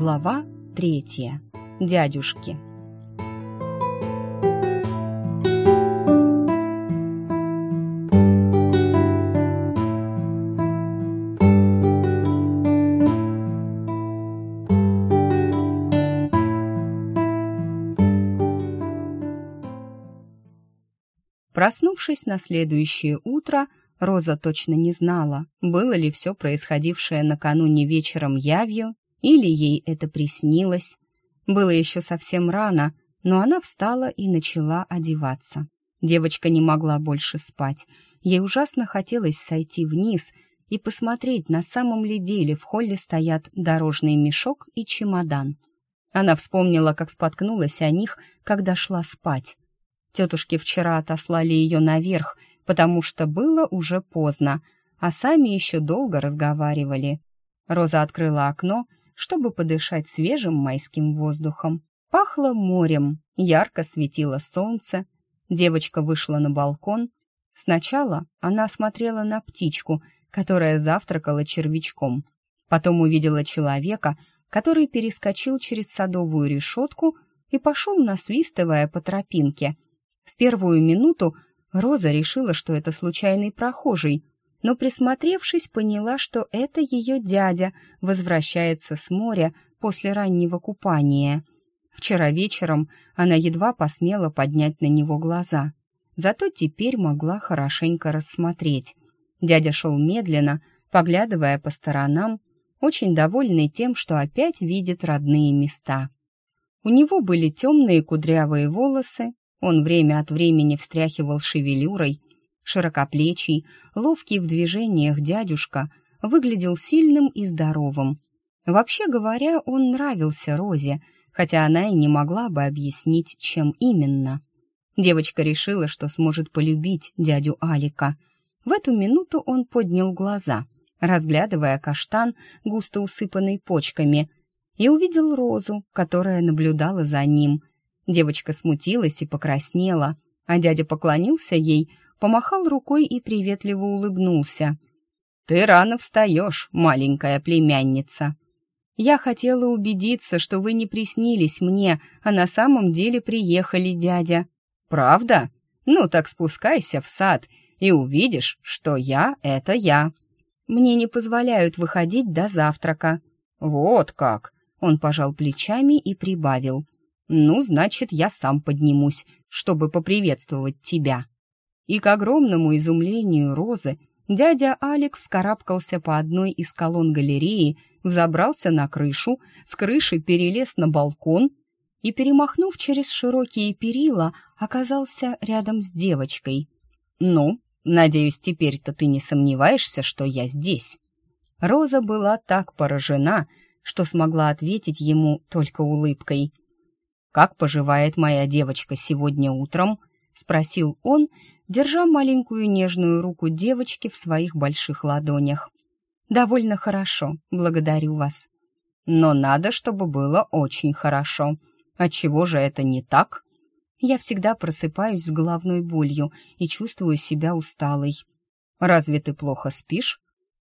Глава третья. Дядюшки. Проснувшись на следующее утро, Роза точно не знала, было ли все происходившее накануне вечером явью, или ей это приснилось. Было еще совсем рано, но она встала и начала одеваться. Девочка не могла больше спать. Ей ужасно хотелось сойти вниз и посмотреть, на самом ли деле в холле стоят дорожный мешок и чемодан. Она вспомнила, как споткнулась о них, когда шла спать. Тетушки вчера отослали ее наверх, потому что было уже поздно, а сами еще долго разговаривали. Роза открыла окно, чтобы подышать свежим майским воздухом. Пахло морем, ярко светило солнце. Девочка вышла на балкон. Сначала она смотрела на птичку, которая завтракала червячком. Потом увидела человека, который перескочил через садовую решетку и пошел, насвистывая по тропинке. В первую минуту Роза решила, что это случайный прохожий, но, присмотревшись, поняла, что это ее дядя возвращается с моря после раннего купания. Вчера вечером она едва посмела поднять на него глаза, зато теперь могла хорошенько рассмотреть. Дядя шел медленно, поглядывая по сторонам, очень довольный тем, что опять видит родные места. У него были темные кудрявые волосы, он время от времени встряхивал шевелюрой. Широкоплечий, ловкий в движениях дядюшка выглядел сильным и здоровым. Вообще говоря, он нравился Розе, хотя она и не могла бы объяснить, чем именно. Девочка решила, что сможет полюбить дядю Алика. В эту минуту он поднял глаза, разглядывая каштан, густо усыпанный почками, и увидел Розу, которая наблюдала за ним — Девочка смутилась и покраснела, а дядя поклонился ей, помахал рукой и приветливо улыбнулся. «Ты рано встаешь, маленькая племянница». «Я хотела убедиться, что вы не приснились мне, а на самом деле приехали, дядя». «Правда? Ну так спускайся в сад и увидишь, что я — это я». «Мне не позволяют выходить до завтрака». «Вот как!» — он пожал плечами и прибавил. Ну, значит, я сам поднимусь, чтобы поприветствовать тебя. И к огромному изумлению Розы дядя Алик вскарабкался по одной из колонн галереи, взобрался на крышу, с крыши перелез на балкон и, перемахнув через широкие перила, оказался рядом с девочкой. «Ну, надеюсь, теперь-то ты не сомневаешься, что я здесь?» Роза была так поражена, что смогла ответить ему только улыбкой. «Как поживает моя девочка сегодня утром?» — спросил он, держа маленькую нежную руку девочки в своих больших ладонях. «Довольно хорошо, благодарю вас». «Но надо, чтобы было очень хорошо. Отчего же это не так?» «Я всегда просыпаюсь с головной болью и чувствую себя усталой». «Разве ты плохо спишь?»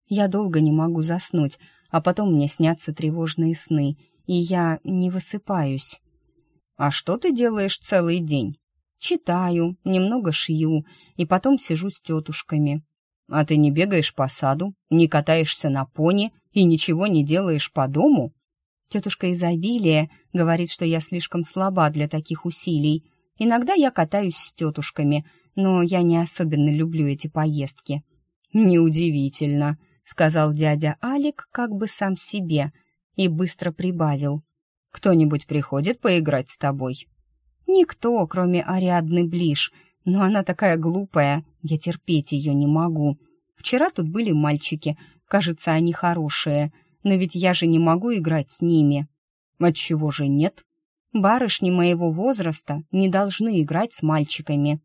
«Я долго не могу заснуть, а потом мне снятся тревожные сны, и я не высыпаюсь». «А что ты делаешь целый день?» «Читаю, немного шью, и потом сижу с тетушками». «А ты не бегаешь по саду, не катаешься на пони и ничего не делаешь по дому?» Тетушка изобилия говорит, что я слишком слаба для таких усилий. Иногда я катаюсь с тетушками, но я не особенно люблю эти поездки. «Неудивительно», — сказал дядя Алик как бы сам себе и быстро прибавил. Кто-нибудь приходит поиграть с тобой?» «Никто, кроме Ариадны Блиш, но она такая глупая, я терпеть ее не могу. Вчера тут были мальчики, кажется, они хорошие, но ведь я же не могу играть с ними». «Отчего же нет?» «Барышни моего возраста не должны играть с мальчиками».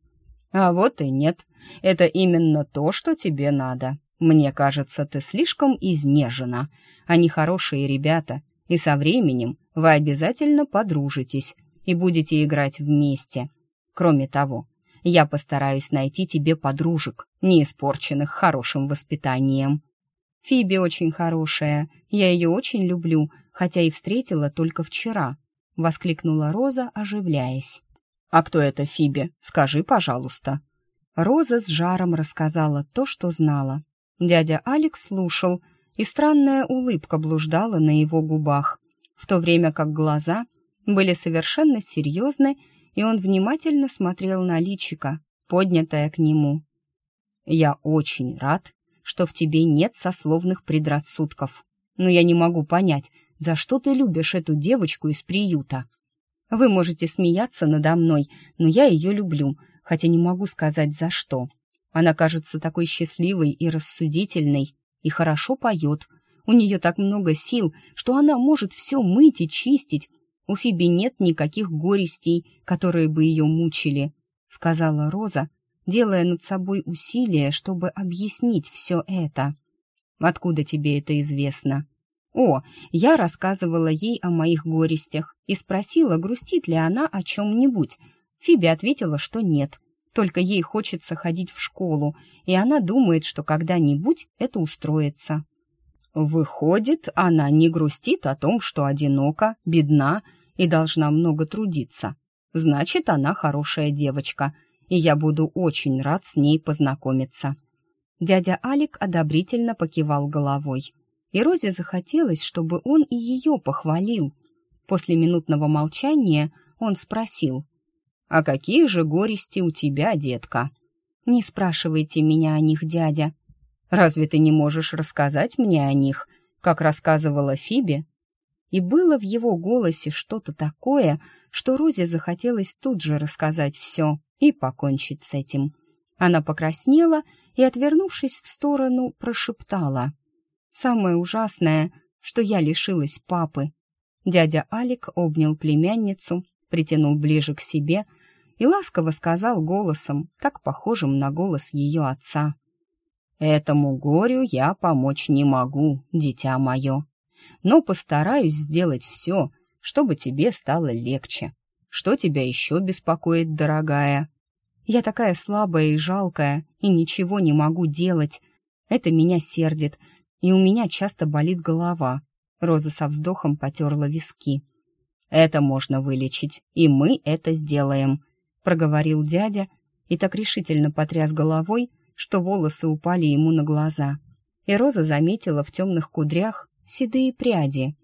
«А вот и нет. Это именно то, что тебе надо. Мне кажется, ты слишком изнежена. Они хорошие ребята, и со временем вы обязательно подружитесь и будете играть вместе. Кроме того, я постараюсь найти тебе подружек, не испорченных хорошим воспитанием. Фиби очень хорошая, я ее очень люблю, хотя и встретила только вчера», — воскликнула Роза, оживляясь. «А кто это Фиби? Скажи, пожалуйста». Роза с жаром рассказала то, что знала. Дядя Алекс слушал, и странная улыбка блуждала на его губах, в то время как глаза были совершенно серьезны, и он внимательно смотрел на личика, поднятое к нему. «Я очень рад, что в тебе нет сословных предрассудков. Но я не могу понять, за что ты любишь эту девочку из приюта. Вы можете смеяться надо мной, но я ее люблю, хотя не могу сказать за что. Она кажется такой счастливой и рассудительной, и хорошо поет. У нее так много сил, что она может все мыть и чистить. У Фиби нет никаких горестей, которые бы ее мучили, — сказала Роза, делая над собой усилие, чтобы объяснить все это. «Откуда тебе это известно?» «О, я рассказывала ей о моих горестях и спросила, грустит ли она о чем-нибудь. Фиби ответила, что нет, только ей хочется ходить в школу, и она думает, что когда-нибудь это устроится». «Выходит, она не грустит о том, что одинока, бедна и должна много трудиться. Значит, она хорошая девочка, и я буду очень рад с ней познакомиться». Дядя Алик одобрительно покивал головой. И Розе захотелось, чтобы он и ее похвалил. После минутного молчания он спросил. «А какие же горести у тебя, детка?» «Не спрашивайте меня о них, дядя». «Разве ты не можешь рассказать мне о них, как рассказывала Фиби?» И было в его голосе что-то такое, что Розе захотелось тут же рассказать все и покончить с этим. Она покраснела и, отвернувшись в сторону, прошептала. «Самое ужасное, что я лишилась папы». Дядя Алик обнял племянницу, притянул ближе к себе и ласково сказал голосом, так похожим на голос ее отца. «Этому горю я помочь не могу, дитя мое, но постараюсь сделать все, чтобы тебе стало легче. Что тебя еще беспокоит, дорогая?» Я такая слабая и жалкая, и ничего не могу делать. Это меня сердит, и у меня часто болит голова. Роза со вздохом потерла виски. «Это можно вылечить, и мы это сделаем», — проговорил дядя и так решительно потряс головой, что волосы упали ему на глаза. И Роза заметила в темных кудрях седые пряди.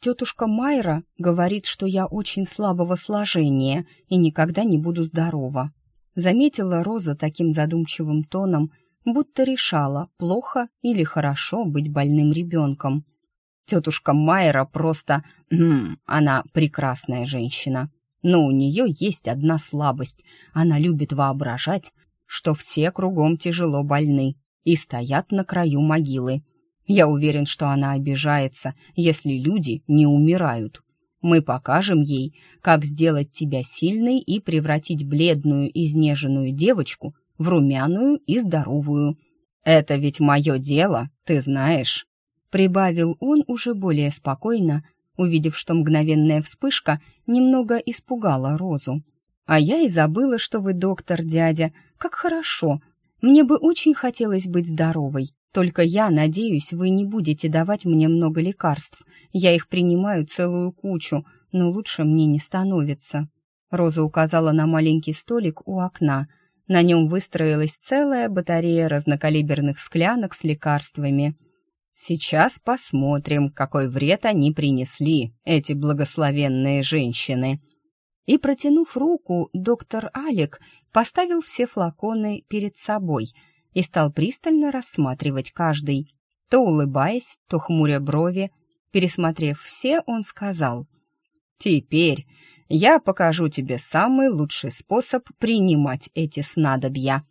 «Тетушка Майра говорит, что я очень слабого сложения и никогда не буду здорова», заметила Роза таким задумчивым тоном, будто решала, плохо или хорошо быть больным ребенком. Тетушка Майера просто... М она прекрасная женщина. Но у нее есть одна слабость. Она любит воображать, что все кругом тяжело больны и стоят на краю могилы. Я уверен, что она обижается, если люди не умирают. Мы покажем ей, как сделать тебя сильной и превратить бледную, изнеженную девочку в румяную и здоровую. Это ведь мое дело, ты знаешь», — прибавил он уже более спокойно, увидев, что мгновенная вспышка немного испугала Розу. «А я и забыла, что вы доктор, дядя. Как хорошо. Мне бы очень хотелось быть здоровой. Только я надеюсь, вы не будете давать мне много лекарств. Я их принимаю целую кучу, но лучше мне не становится». Роза указала на маленький столик у окна. На нем выстроилась целая батарея разнокалиберных склянок с лекарствами. «Сейчас посмотрим, какой вред они принесли, эти благословенные женщины». И, протянув руку, доктор Алик поставил все флаконы перед собой — и стал пристально рассматривать каждый, то улыбаясь, то хмуря брови. Пересмотрев все, он сказал, «Теперь я покажу тебе самый лучший способ принимать эти снадобья».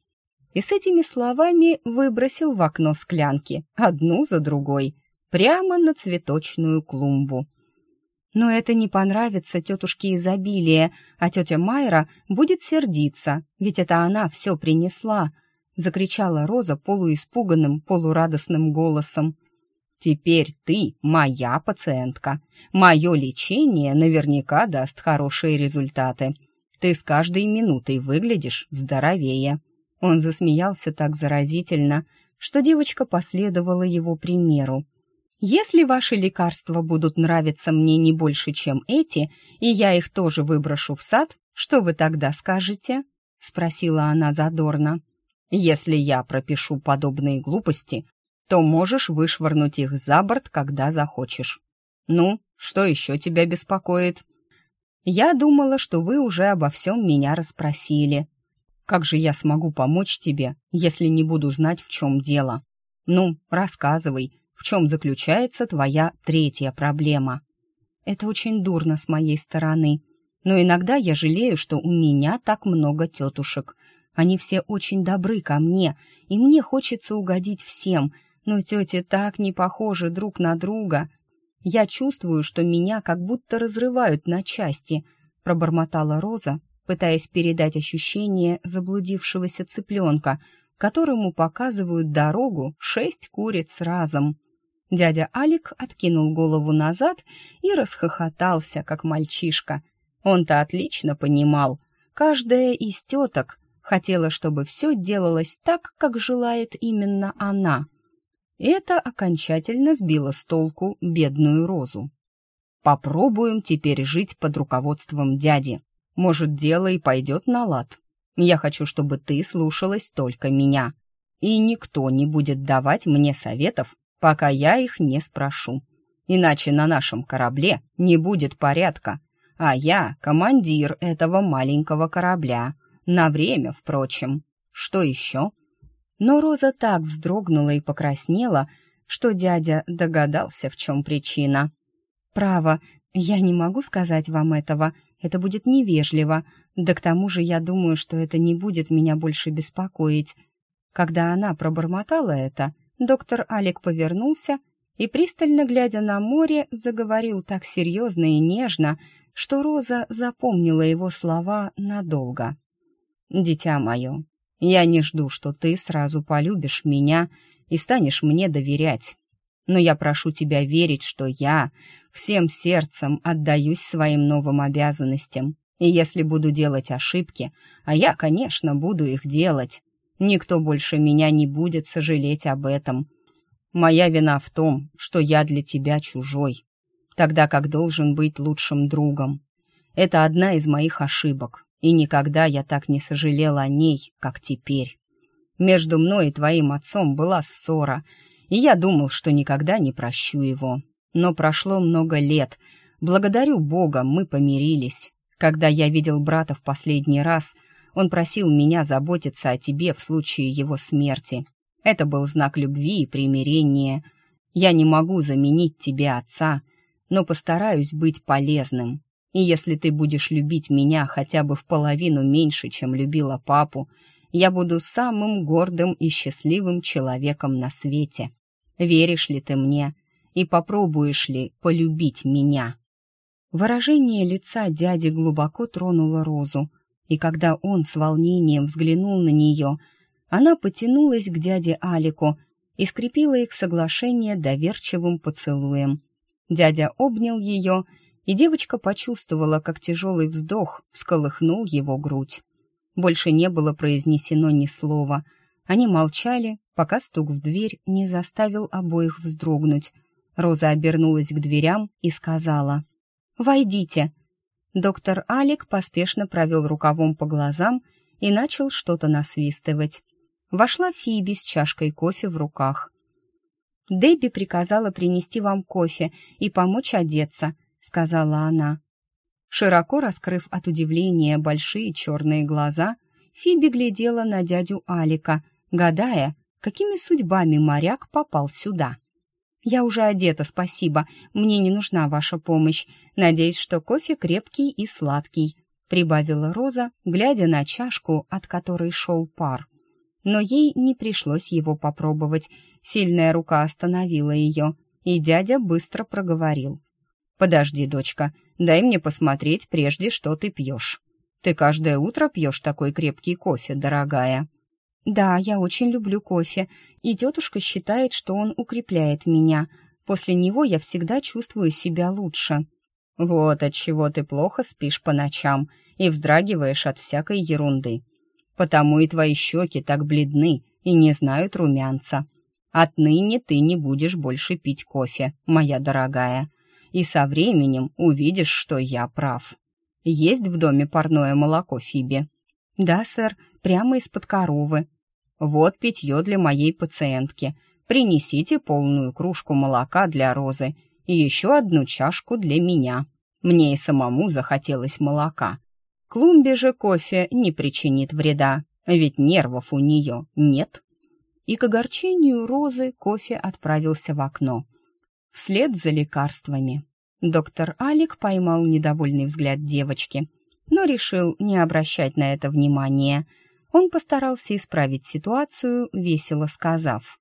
И с этими словами выбросил в окно склянки, одну за другой, прямо на цветочную клумбу. Но это не понравится тетушке изобилия, а тетя Майра будет сердиться, ведь это она все принесла, закричала Роза полуиспуганным, полурадостным голосом. «Теперь ты моя пациентка. Мое лечение наверняка даст хорошие результаты. Ты с каждой минутой выглядишь здоровее». Он засмеялся так заразительно, что девочка последовала его примеру. Если ваши лекарства будут нравиться мне не больше, чем эти, и я их тоже выброшу в сад, что вы тогда скажете?» — спросила она задорно. «Если я пропишу подобные глупости, то можешь вышвырнуть их за борт, когда захочешь. Ну, что еще тебя беспокоит?» «Я думала, что вы уже обо всем меня расспросили. Как же я смогу помочь тебе, если не буду знать, в чем дело? Ну, рассказывай, в чем заключается твоя третья проблема. Это очень дурно с моей стороны, но иногда я жалею, что у меня так много тетушек. Они все очень добры ко мне, и мне хочется угодить всем, но тети так не похожи друг на друга. Я чувствую, что меня как будто разрывают на части, пробормотала Роза, пытаясь передать ощущение заблудившегося цыпленка, которому показывают дорогу шесть куриц разом. Дядя Алик откинул голову назад и расхохотался, как мальчишка. Он-то отлично понимал. Каждая из теток хотела, чтобы все делалось так, как желает именно она. Это окончательно сбило с толку бедную Розу. «Попробуем теперь жить под руководством дяди. Может, дело и пойдет на лад. Я хочу, чтобы ты слушалась только меня. И никто не будет давать мне советов пока я их не спрошу. Иначе на нашем корабле не будет порядка, а я командир этого маленького корабля. На время, впрочем. Что еще? Но Роза так вздрогнула и покраснела, что дядя догадался, в чем причина. «Право, я не могу сказать вам этого, это будет невежливо, да к тому же я думаю, что это не будет меня больше беспокоить». Когда она пробормотала это, Доктор Алик повернулся и, пристально глядя на море, заговорил так серьезно и нежно, что Роза запомнила его слова надолго. «Дитя мое, я не жду, что ты сразу полюбишь меня и станешь мне доверять. Но я прошу тебя верить, что я всем сердцем отдаюсь своим новым обязанностям. И если буду делать ошибки, а я, конечно, буду их делать, Никто больше меня не будет сожалеть об этом. Моя вина в том, что я для тебя чужой, тогда как должен быть лучшим другом. Это одна из моих ошибок, и никогда я так не сожалел о ней, как теперь. Между мной и твоим отцом была ссора, и я думал, что никогда не прощу его. Но прошло много лет. Благодарю Бога, мы помирились. Когда я видел брата в последний раз — он просил меня заботиться о тебе в случае его смерти. Это был знак любви и примирения. Я не могу заменить тебе отца, но постараюсь быть полезным. И если ты будешь любить меня хотя бы в половину меньше, чем любила папу, я буду самым гордым и счастливым человеком на свете. Веришь ли ты мне и попробуешь ли полюбить меня?» Выражение лица дяди глубоко тронуло Розу, и когда он с волнением взглянул на нее, она потянулась к дяде Алику и скрепила их соглашение доверчивым поцелуем. Дядя обнял ее, и девочка почувствовала, как тяжелый вздох всколыхнул его грудь. Больше не было произнесено ни слова. Они молчали, пока стук в дверь не заставил обоих вздрогнуть. Роза обернулась к дверям и сказала «Войдите». Доктор Алик поспешно провел рукавом по глазам и начал что-то насвистывать. Вошла Фиби с чашкой кофе в руках. «Дебби приказала принести вам кофе и помочь одеться», — сказала она. Широко раскрыв от удивления большие черные глаза, Фиби глядела на дядю Алика, гадая, какими судьбами моряк попал сюда. «Я уже одета, спасибо. Мне не нужна ваша помощь. Надеюсь, что кофе крепкий и сладкий», — прибавила Роза, глядя на чашку, от которой шел пар. Но ей не пришлось его попробовать. Сильная рука остановила ее, и дядя быстро проговорил. «Подожди, дочка, дай мне посмотреть прежде, что ты пьешь. Ты каждое утро пьешь такой крепкий кофе, дорогая». «Да, я очень люблю кофе, и тетушка считает, что он укрепляет меня. После него я всегда чувствую себя лучше». «Вот от чего ты плохо спишь по ночам и вздрагиваешь от всякой ерунды. Потому и твои щеки так бледны и не знают румянца. Отныне ты не будешь больше пить кофе, моя дорогая. И со временем увидишь, что я прав. Есть в доме парное молоко, Фиби?» «Да, сэр, прямо из-под коровы». «Вот питье для моей пациентки. Принесите полную кружку молока для Розы и еще одну чашку для меня. Мне и самому захотелось молока. Клумбе же кофе не причинит вреда, ведь нервов у нее нет». И к огорчению Розы кофе отправился в окно. Вслед за лекарствами. Доктор Алик поймал недовольный взгляд девочки, но решил не обращать на это внимания. Он постарался исправить ситуацию, весело сказав.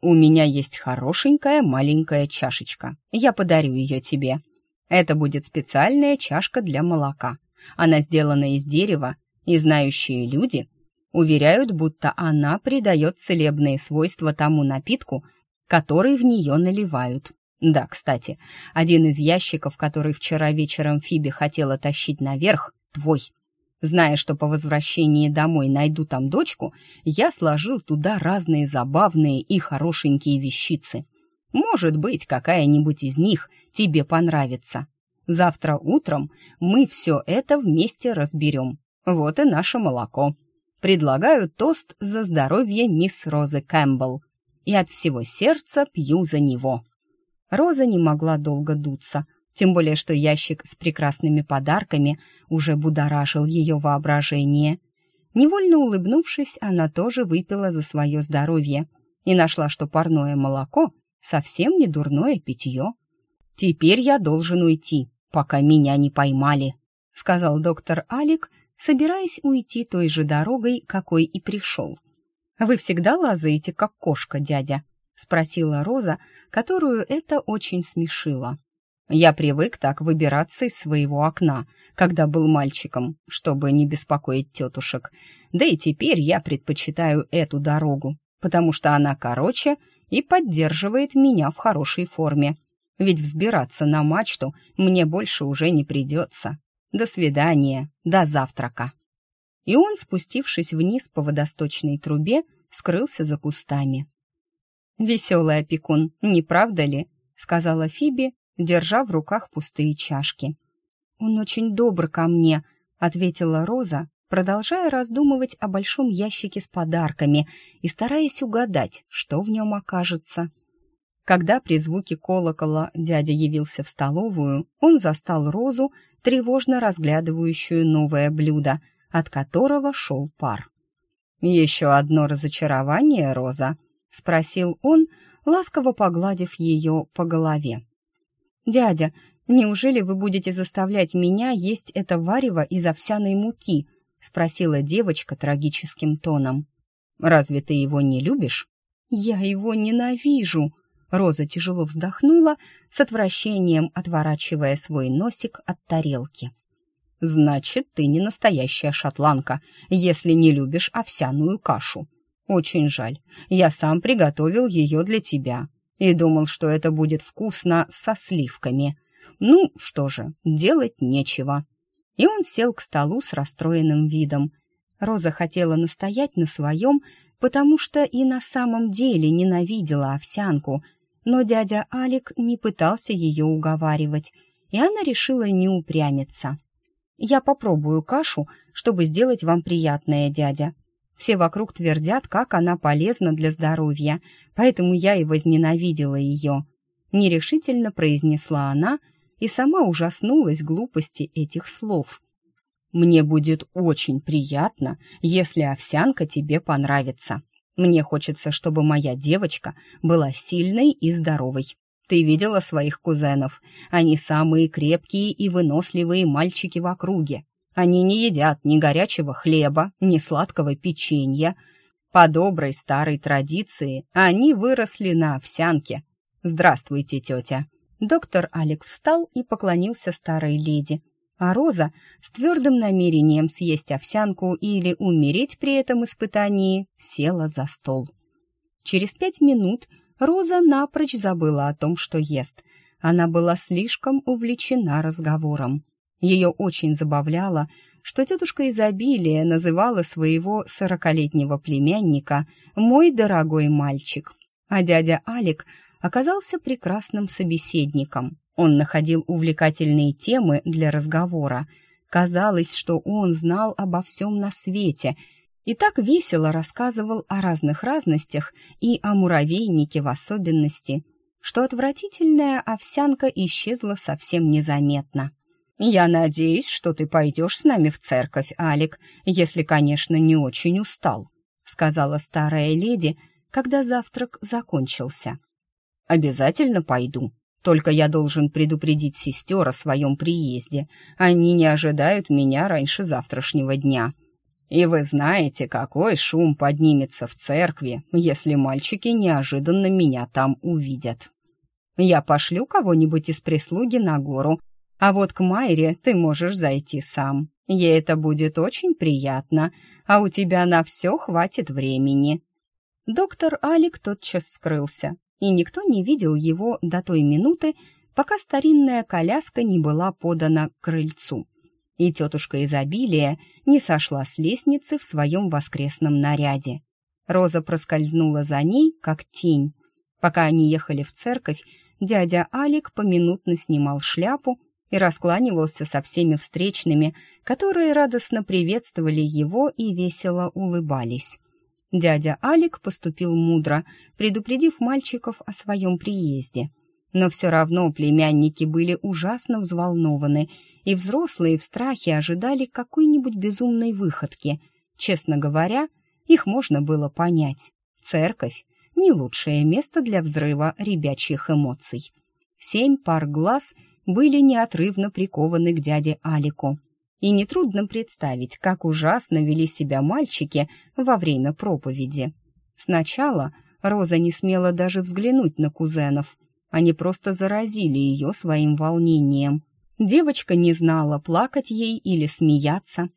«У меня есть хорошенькая маленькая чашечка. Я подарю ее тебе. Это будет специальная чашка для молока. Она сделана из дерева, и знающие люди уверяют, будто она придает целебные свойства тому напитку, который в нее наливают. Да, кстати, один из ящиков, который вчера вечером Фиби хотела тащить наверх, твой. Зная, что по возвращении домой найду там дочку, я сложил туда разные забавные и хорошенькие вещицы. Может быть, какая-нибудь из них тебе понравится. Завтра утром мы все это вместе разберем. Вот и наше молоко. Предлагаю тост за здоровье мисс Розы Кэмпбелл. И от всего сердца пью за него. Роза не могла долго дуться, тем более что ящик с прекрасными подарками уже будоражил ее воображение. Невольно улыбнувшись, она тоже выпила за свое здоровье и нашла, что парное молоко совсем не дурное питье. «Теперь я должен уйти, пока меня не поймали», — сказал доктор Алик, собираясь уйти той же дорогой, какой и пришел. «Вы всегда лазаете, как кошка, дядя?» — спросила Роза, которую это очень смешило. «Я привык так выбираться из своего окна, когда был мальчиком, чтобы не беспокоить тетушек. Да и теперь я предпочитаю эту дорогу, потому что она короче и поддерживает меня в хорошей форме. Ведь взбираться на мачту мне больше уже не придется. До свидания, до завтрака». И он, спустившись вниз по водосточной трубе, скрылся за кустами. «Веселый опекун, не правда ли?» — сказала Фиби, держа в руках пустые чашки. «Он очень добр ко мне», — ответила Роза, продолжая раздумывать о большом ящике с подарками и стараясь угадать, что в нем окажется. Когда при звуке колокола дядя явился в столовую, он застал Розу, тревожно разглядывающую новое блюдо, от которого шел пар. «Еще одно разочарование, Роза», — спросил он, ласково погладив ее по голове. «Дядя, неужели вы будете заставлять меня есть это варево из овсяной муки?» — спросила девочка трагическим тоном. «Разве ты его не любишь?» «Я его ненавижу!» Роза тяжело вздохнула, с отвращением отворачивая свой носик от тарелки. «Значит, ты не настоящая шотландка, если не любишь овсяную кашу», очень жаль. Я сам приготовил ее для тебя и думал, что это будет вкусно со сливками. Ну, что же, делать нечего. И он сел к столу с расстроенным видом. Роза хотела настоять на своем, потому что и на самом деле ненавидела овсянку, но дядя Алик не пытался ее уговаривать, и она решила не упрямиться. «Я попробую кашу, чтобы сделать вам приятное, дядя», все вокруг твердят, как она полезна для здоровья, поэтому я и возненавидела ее. Нерешительно произнесла она и сама ужаснулась глупости этих слов. «Мне будет очень приятно, если овсянка тебе понравится. Мне хочется, чтобы моя девочка была сильной и здоровой. Ты видела своих кузенов? Они самые крепкие и выносливые мальчики в округе. Они не едят ни горячего хлеба, ни сладкого печенья. По доброй старой традиции они выросли на овсянке. Здравствуйте, тетя. Доктор Алик встал и поклонился старой леди, а Роза с твердым намерением съесть овсянку или умереть при этом испытании села за стол. Через пять минут Роза напрочь забыла о том, что ест. Она была слишком увлечена разговором. Ее очень забавляло, что тетушка изобилия называла своего сорокалетнего племянника «мой дорогой мальчик». А дядя Алик оказался прекрасным собеседником. Он находил увлекательные темы для разговора. Казалось, что он знал обо всем на свете и так весело рассказывал о разных разностях и о муравейнике в особенности, что отвратительная овсянка исчезла совсем незаметно. «Я надеюсь, что ты пойдешь с нами в церковь, Алик, если, конечно, не очень устал», сказала старая леди, когда завтрак закончился. «Обязательно пойду. Только я должен предупредить сестер о своем приезде. Они не ожидают меня раньше завтрашнего дня. И вы знаете, какой шум поднимется в церкви, если мальчики неожиданно меня там увидят. Я пошлю кого-нибудь из прислуги на гору, а вот к Майре ты можешь зайти сам. Ей это будет очень приятно, а у тебя на все хватит времени». Доктор Алик тотчас скрылся, и никто не видел его до той минуты, пока старинная коляска не была подана к крыльцу, и тетушка изобилия не сошла с лестницы в своем воскресном наряде. Роза проскользнула за ней, как тень. Пока они ехали в церковь, дядя Алик поминутно снимал шляпу и раскланивался со всеми встречными, которые радостно приветствовали его и весело улыбались. Дядя Алик поступил мудро, предупредив мальчиков о своем приезде. Но все равно племянники были ужасно взволнованы, и взрослые в страхе ожидали какой-нибудь безумной выходки. Честно говоря, их можно было понять. Церковь — не лучшее место для взрыва ребячьих эмоций. Семь пар глаз — были неотрывно прикованы к дяде Алику. И нетрудно представить, как ужасно вели себя мальчики во время проповеди. Сначала Роза не смела даже взглянуть на кузенов. Они просто заразили ее своим волнением. Девочка не знала, плакать ей или смеяться.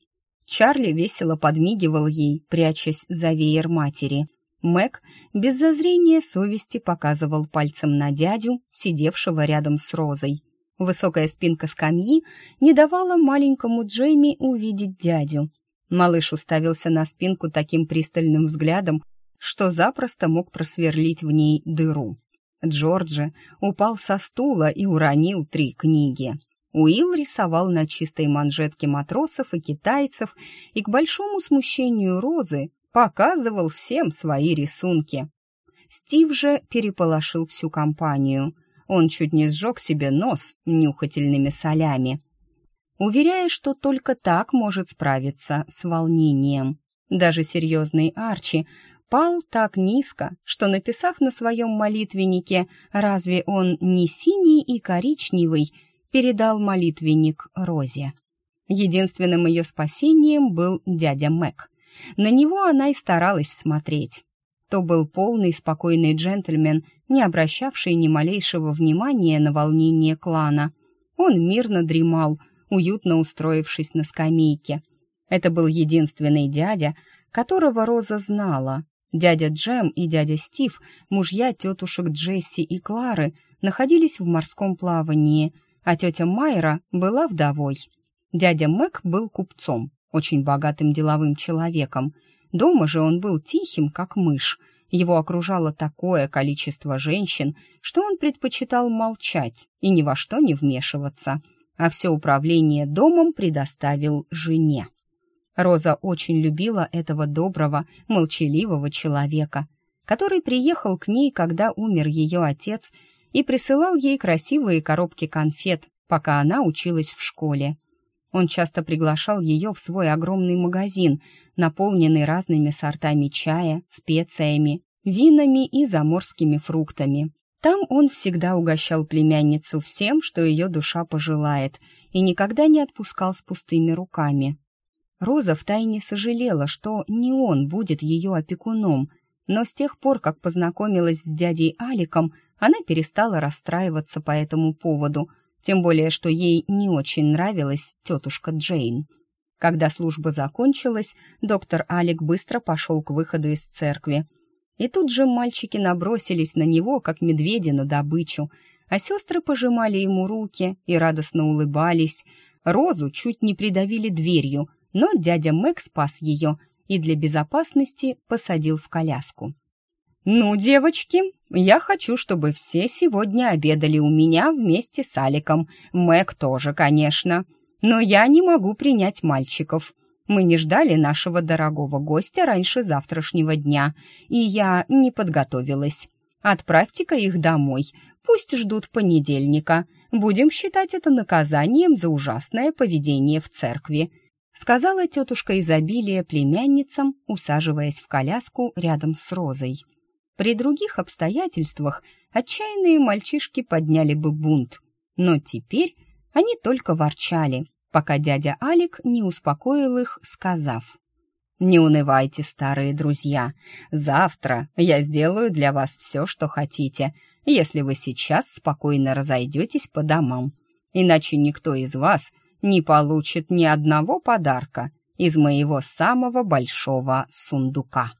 Чарли весело подмигивал ей, прячась за веер матери. Мэг без зазрения совести показывал пальцем на дядю, сидевшего рядом с Розой. Высокая спинка скамьи не давала маленькому Джейми увидеть дядю. Малыш уставился на спинку таким пристальным взглядом, что запросто мог просверлить в ней дыру. Джорджи упал со стула и уронил три книги. Уилл рисовал на чистой манжетке матросов и китайцев и, к большому смущению Розы, показывал всем свои рисунки. Стив же переполошил всю компанию — он чуть не сжег себе нос нюхательными солями, уверяя, что только так может справиться с волнением. Даже серьезный Арчи пал так низко, что, написав на своем молитвеннике «Разве он не синий и коричневый?», передал молитвенник Розе. Единственным ее спасением был дядя Мэг. На него она и старалась смотреть то был полный спокойный джентльмен, не обращавший ни малейшего внимания на волнение клана. Он мирно дремал, уютно устроившись на скамейке. Это был единственный дядя, которого Роза знала. Дядя Джем и дядя Стив, мужья тетушек Джесси и Клары, находились в морском плавании, а тетя Майра была вдовой. Дядя Мэг был купцом, очень богатым деловым человеком, Дома же он был тихим, как мышь. Его окружало такое количество женщин, что он предпочитал молчать и ни во что не вмешиваться, а все управление домом предоставил жене. Роза очень любила этого доброго, молчаливого человека, который приехал к ней, когда умер ее отец, и присылал ей красивые коробки конфет, пока она училась в школе. Он часто приглашал ее в свой огромный магазин, наполненный разными сортами чая, специями, винами и заморскими фруктами. Там он всегда угощал племянницу всем, что ее душа пожелает, и никогда не отпускал с пустыми руками. Роза втайне сожалела, что не он будет ее опекуном, но с тех пор, как познакомилась с дядей Аликом, она перестала расстраиваться по этому поводу – тем более, что ей не очень нравилась тетушка Джейн. Когда служба закончилась, доктор Алик быстро пошел к выходу из церкви. И тут же мальчики набросились на него, как медведи на добычу, а сестры пожимали ему руки и радостно улыбались. Розу чуть не придавили дверью, но дядя Мэг спас ее и для безопасности посадил в коляску. «Ну, девочки, Я хочу, чтобы все сегодня обедали у меня вместе с Аликом. Мэг тоже, конечно. Но я не могу принять мальчиков. Мы не ждали нашего дорогого гостя раньше завтрашнего дня, и я не подготовилась. Отправьте-ка их домой, пусть ждут понедельника. Будем считать это наказанием за ужасное поведение в церкви», сказала тетушка изобилия племянницам, усаживаясь в коляску рядом с Розой. При других обстоятельствах отчаянные мальчишки подняли бы бунт, но теперь они только ворчали, пока дядя Алик не успокоил их, сказав: «Не унывайте, старые друзья. Завтра я сделаю для вас все, что хотите, если вы сейчас спокойно разойдетесь по домам. Иначе никто из вас не получит ни одного подарка из моего самого большого сундука».